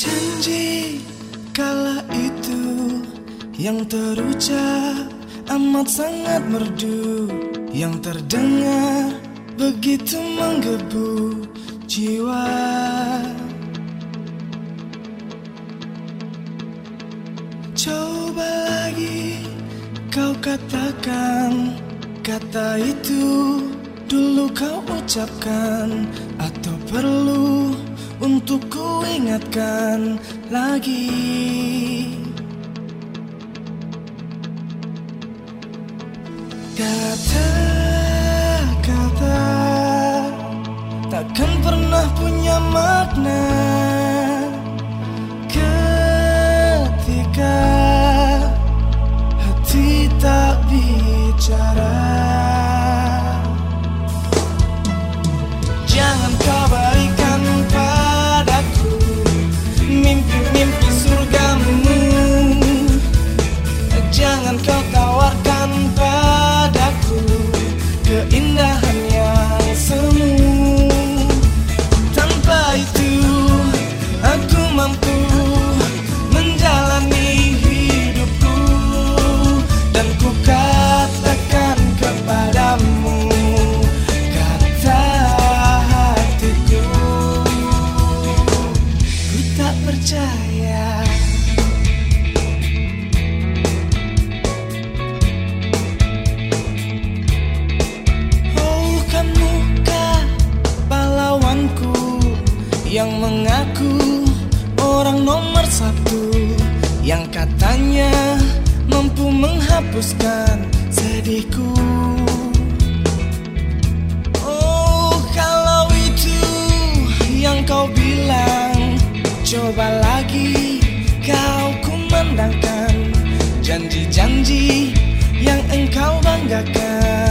Janji kala itu yang terucap amat sangat merdu Yang terdengar begitu menggebu jiwa. Coba lagi kau katakan kata itu dulu kau ucapkan Atau perlu untuk ku ingatkan lagi. Kata-kata takkan pernah punya makna Yang mengaku orang nomor satu Yang katanya mampu menghapuskan sedihku. Oh kalau itu yang kau bilang Coba lagi kau kumandangkan Janji-janji yang engkau banggakan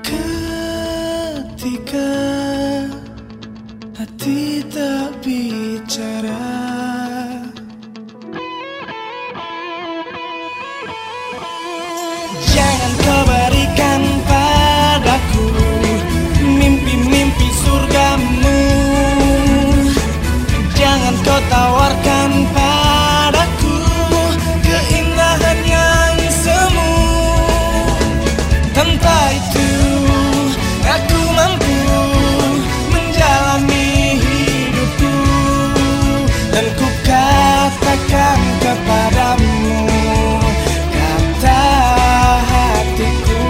Ketika Hati tak bicara. Jangan kau katakan kepadamu kata hatiku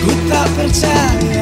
ku tak percaya.